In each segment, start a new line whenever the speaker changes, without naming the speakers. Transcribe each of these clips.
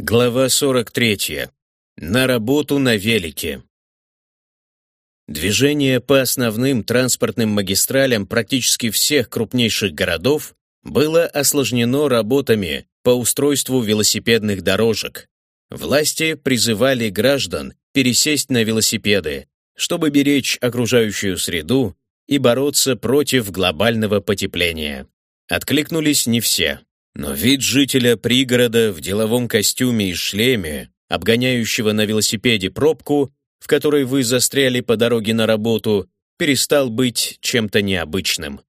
Глава 43. На работу на велике. Движение по основным транспортным магистралям практически всех крупнейших городов было осложнено работами по устройству велосипедных дорожек. Власти призывали граждан пересесть на велосипеды, чтобы беречь окружающую среду и бороться против глобального потепления. Откликнулись не все. Но вид жителя пригорода в деловом костюме и шлеме, обгоняющего на велосипеде пробку, в которой вы застряли по дороге на работу, перестал быть чем-то необычным.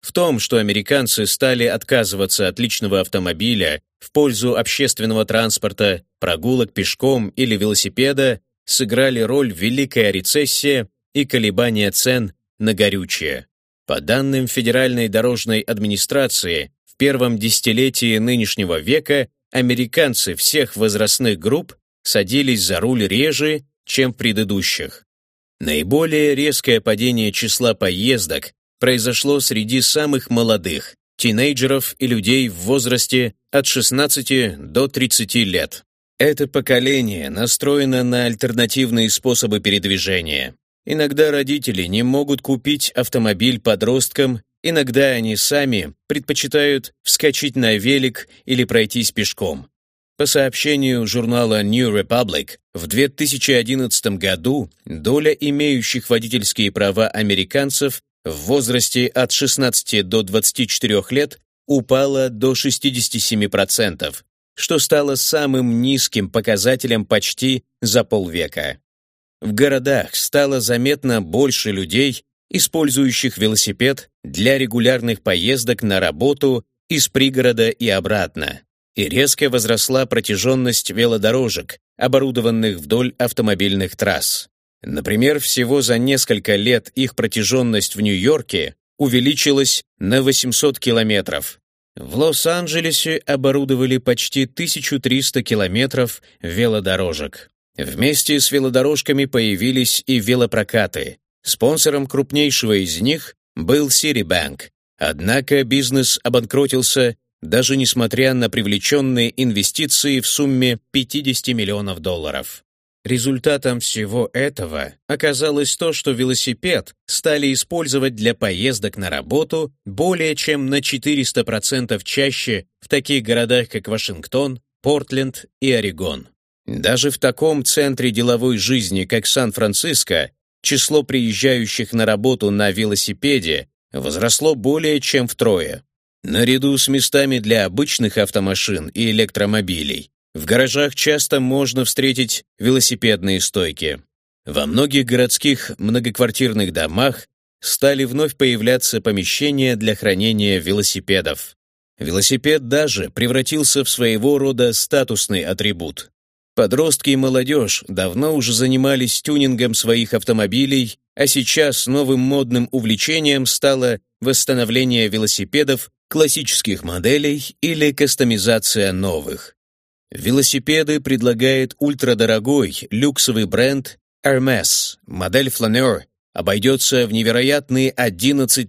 В том, что американцы стали отказываться от личного автомобиля в пользу общественного транспорта, прогулок пешком или велосипеда, сыграли роль Великая рецессия и колебания цен на горючее. По данным Федеральной дорожной администрации, первом десятилетии нынешнего века американцы всех возрастных групп садились за руль реже, чем предыдущих. Наиболее резкое падение числа поездок произошло среди самых молодых, тинейджеров и людей в возрасте от 16 до 30 лет. Это поколение настроено на альтернативные способы передвижения. Иногда родители не могут купить автомобиль подросткам Иногда они сами предпочитают вскочить на велик или пройтись пешком. По сообщению журнала New Republic, в 2011 году доля имеющих водительские права американцев в возрасте от 16 до 24 лет упала до 67%, что стало самым низким показателем почти за полвека. В городах стало заметно больше людей, использующих велосипед для регулярных поездок на работу из пригорода и обратно. И резко возросла протяженность велодорожек, оборудованных вдоль автомобильных трасс. Например, всего за несколько лет их протяженность в Нью-Йорке увеличилась на 800 километров. В Лос-Анджелесе оборудовали почти 1300 километров велодорожек. Вместе с велодорожками появились и велопрокаты, Спонсором крупнейшего из них был Citibank, однако бизнес обанкротился даже несмотря на привлеченные инвестиции в сумме 50 миллионов долларов. Результатом всего этого оказалось то, что велосипед стали использовать для поездок на работу более чем на 400% чаще в таких городах, как Вашингтон, Портленд и Орегон. Даже в таком центре деловой жизни, как Сан-Франциско, число приезжающих на работу на велосипеде возросло более чем втрое. Наряду с местами для обычных автомашин и электромобилей, в гаражах часто можно встретить велосипедные стойки. Во многих городских многоквартирных домах стали вновь появляться помещения для хранения велосипедов. Велосипед даже превратился в своего рода статусный атрибут. Подростки и молодежь давно уже занимались тюнингом своих автомобилей, а сейчас новым модным увлечением стало восстановление велосипедов классических моделей или кастомизация новых. Велосипеды предлагает ультрадорогой люксовый бренд Hermes. Модель Flaneur обойдется в невероятные 11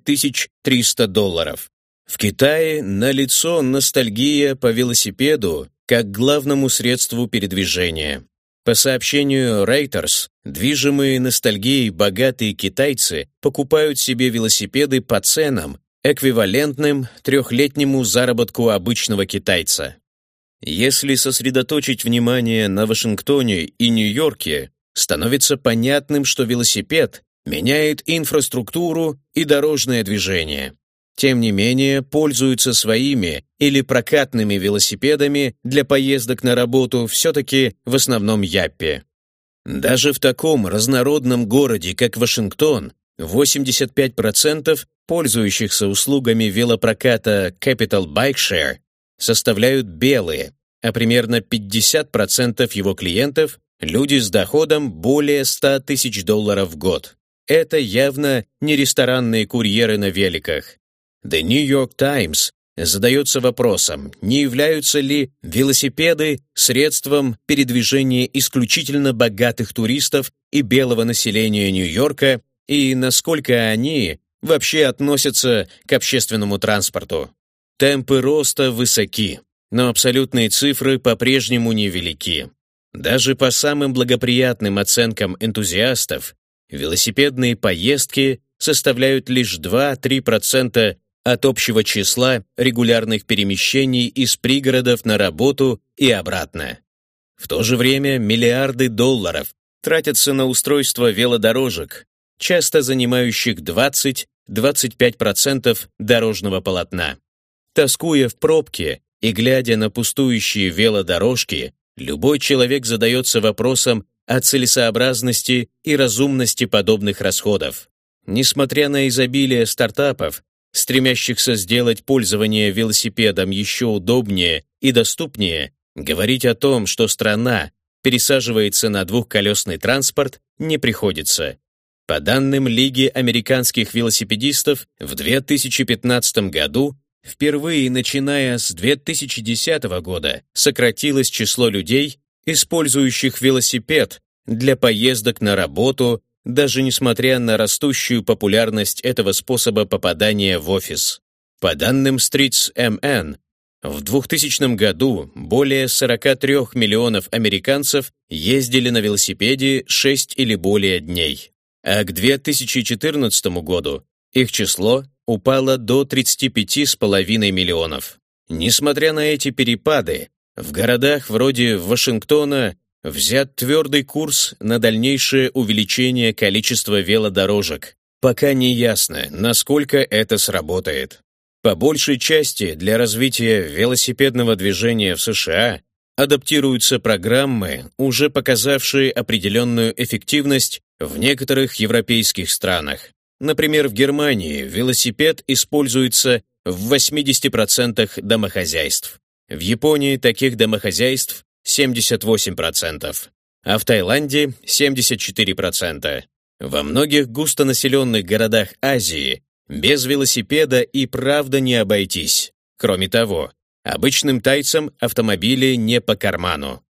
300 долларов. В Китае налицо ностальгия по велосипеду как главному средству передвижения. По сообщению Reuters, движимые ностальгией богатые китайцы покупают себе велосипеды по ценам, эквивалентным трехлетнему заработку обычного китайца. Если сосредоточить внимание на Вашингтоне и Нью-Йорке, становится понятным, что велосипед меняет инфраструктуру и дорожное движение тем не менее пользуются своими или прокатными велосипедами для поездок на работу все-таки в основном Яппи. Даже в таком разнородном городе, как Вашингтон, 85% пользующихся услугами велопроката Capital Bike Share составляют белые, а примерно 50% его клиентов – люди с доходом более 100 тысяч долларов в год. Это явно не ресторанные курьеры на великах. The New York Times задается вопросом, не являются ли велосипеды средством передвижения исключительно богатых туристов и белого населения Нью-Йорка, и насколько они вообще относятся к общественному транспорту. Темпы роста высоки. но абсолютные цифры по-прежнему невелики. Даже по самым благоприятным оценкам энтузиастов, велосипедные поездки составляют лишь 2-3% от общего числа регулярных перемещений из пригородов на работу и обратно. В то же время миллиарды долларов тратятся на устройство велодорожек, часто занимающих 20-25% дорожного полотна. Тоскуя в пробке и глядя на пустующие велодорожки, любой человек задается вопросом о целесообразности и разумности подобных расходов. Несмотря на изобилие стартапов, стремящихся сделать пользование велосипедом еще удобнее и доступнее, говорить о том, что страна пересаживается на двухколесный транспорт, не приходится. По данным Лиги американских велосипедистов, в 2015 году впервые начиная с 2010 года сократилось число людей, использующих велосипед для поездок на работу, даже несмотря на растущую популярность этого способа попадания в офис. По данным Streets MN, в 2000 году более 43 миллионов американцев ездили на велосипеде 6 или более дней, а к 2014 году их число упало до 35,5 миллионов. Несмотря на эти перепады, в городах вроде Вашингтона взят твердый курс на дальнейшее увеличение количества велодорожек. Пока не ясно, насколько это сработает. По большей части для развития велосипедного движения в США адаптируются программы, уже показавшие определенную эффективность в некоторых европейских странах. Например, в Германии велосипед используется в 80% домохозяйств. В Японии таких домохозяйств 78%, а в Таиланде 74%. Во многих густонаселенных городах Азии без велосипеда и правда не обойтись. Кроме того, обычным тайцам автомобили не по карману.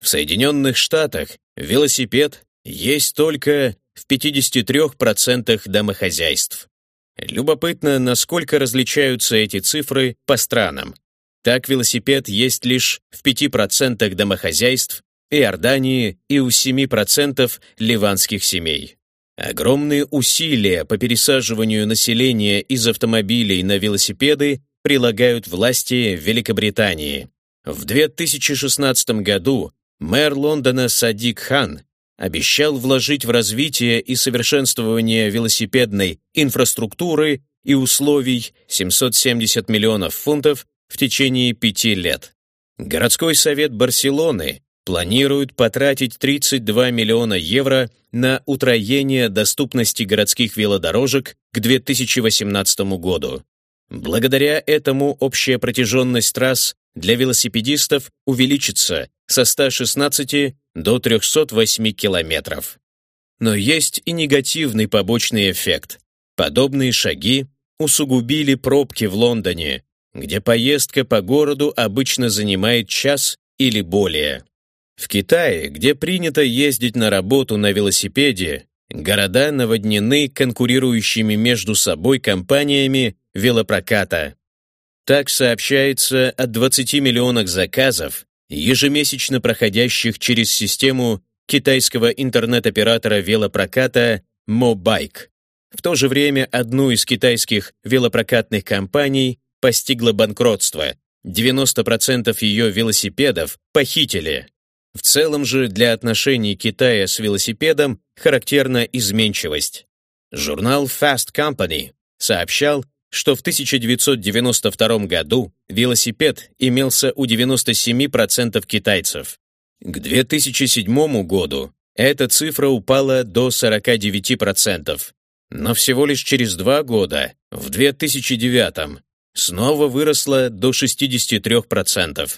В Соединенных Штатах велосипед есть только в 53% домохозяйств. Любопытно, насколько различаются эти цифры по странам. Так велосипед есть лишь в 5% домохозяйств Иордании и у 7% ливанских семей. Огромные усилия по пересаживанию населения из автомобилей на велосипеды прилагают власти Великобритании. В 2016 году мэр Лондона Садик Хан обещал вложить в развитие и совершенствование велосипедной инфраструктуры и условий 770 миллионов фунтов в течение пяти лет. Городской совет Барселоны планирует потратить 32 миллиона евро на утроение доступности городских велодорожек к 2018 году. Благодаря этому общая протяженность трасс для велосипедистов увеличится со 116 до 308 километров. Но есть и негативный побочный эффект. Подобные шаги усугубили пробки в Лондоне, где поездка по городу обычно занимает час или более. В Китае, где принято ездить на работу на велосипеде, города наводнены конкурирующими между собой компаниями велопроката. Так сообщается о 20 миллионах заказов, ежемесячно проходящих через систему китайского интернет-оператора велопроката Mobike. В то же время одну из китайских велопрокатных компаний постигло банкротство. 90% ее велосипедов похитили. В целом же для отношений Китая с велосипедом характерна изменчивость. Журнал Fast Company сообщал, что в 1992 году велосипед имелся у 97% китайцев. К 2007 году эта цифра упала до 49%, но всего лишь через два года, в 2009 снова выросла до 63%.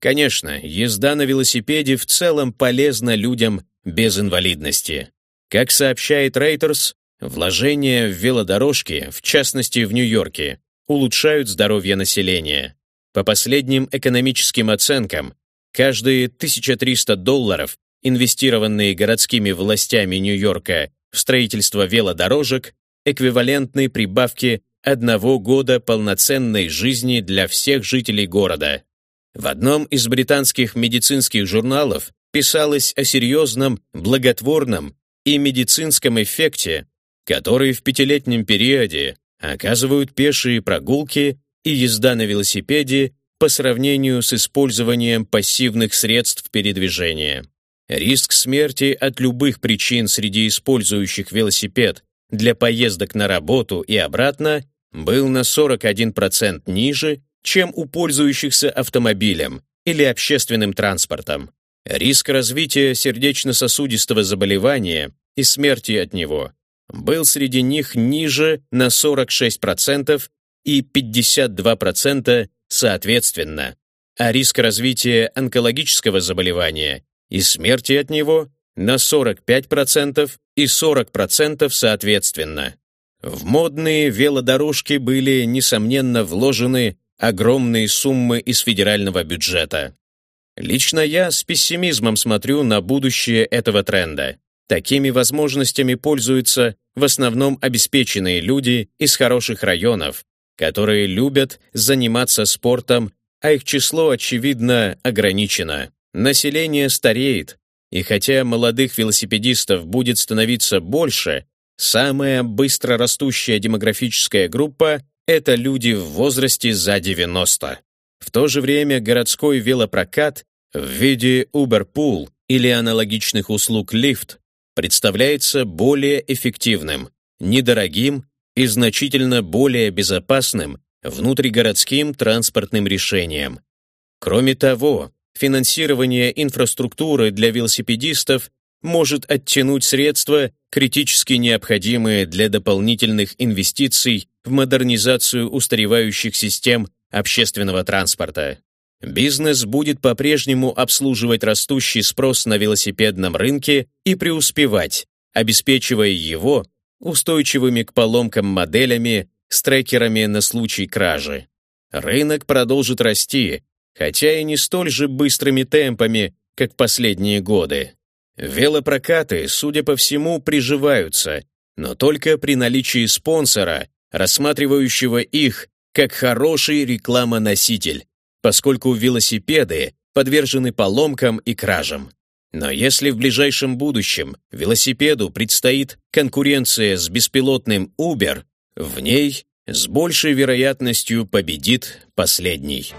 Конечно, езда на велосипеде в целом полезна людям без инвалидности. Как сообщает Reuters, вложения в велодорожки, в частности в Нью-Йорке, улучшают здоровье населения. По последним экономическим оценкам, каждые 1300 долларов, инвестированные городскими властями Нью-Йорка в строительство велодорожек, эквивалентны прибавке одного года полноценной жизни для всех жителей города. В одном из британских медицинских журналов писалось о серьезном, благотворном и медицинском эффекте, который в пятилетнем периоде оказывают пешие прогулки и езда на велосипеде по сравнению с использованием пассивных средств передвижения. Риск смерти от любых причин среди использующих велосипед для поездок на работу и обратно был на 41% ниже, чем у пользующихся автомобилем или общественным транспортом. Риск развития сердечно-сосудистого заболевания и смерти от него был среди них ниже на 46% и 52% соответственно, а риск развития онкологического заболевания и смерти от него на 45% и 40% соответственно. В модные велодорожки были, несомненно, вложены огромные суммы из федерального бюджета. Лично я с пессимизмом смотрю на будущее этого тренда. Такими возможностями пользуются в основном обеспеченные люди из хороших районов, которые любят заниматься спортом, а их число, очевидно, ограничено. Население стареет, и хотя молодых велосипедистов будет становиться больше, самая быстро растущая демографическая группа — это люди в возрасте за 90. В то же время городской велопрокат в виде Uber Pool или аналогичных услуг лифт представляется более эффективным, недорогим и значительно более безопасным внутригородским транспортным решением. Кроме того, финансирование инфраструктуры для велосипедистов может оттянуть средства, критически необходимые для дополнительных инвестиций в модернизацию устаревающих систем общественного транспорта. Бизнес будет по-прежнему обслуживать растущий спрос на велосипедном рынке и преуспевать, обеспечивая его устойчивыми к поломкам моделями с трекерами на случай кражи. Рынок продолжит расти, хотя и не столь же быстрыми темпами, как последние годы. Велопрокаты, судя по всему, приживаются, но только при наличии спонсора, рассматривающего их как хороший рекламоноситель, поскольку велосипеды подвержены поломкам и кражам. Но если в ближайшем будущем велосипеду предстоит конкуренция с беспилотным Uber, в ней с большей вероятностью победит последний.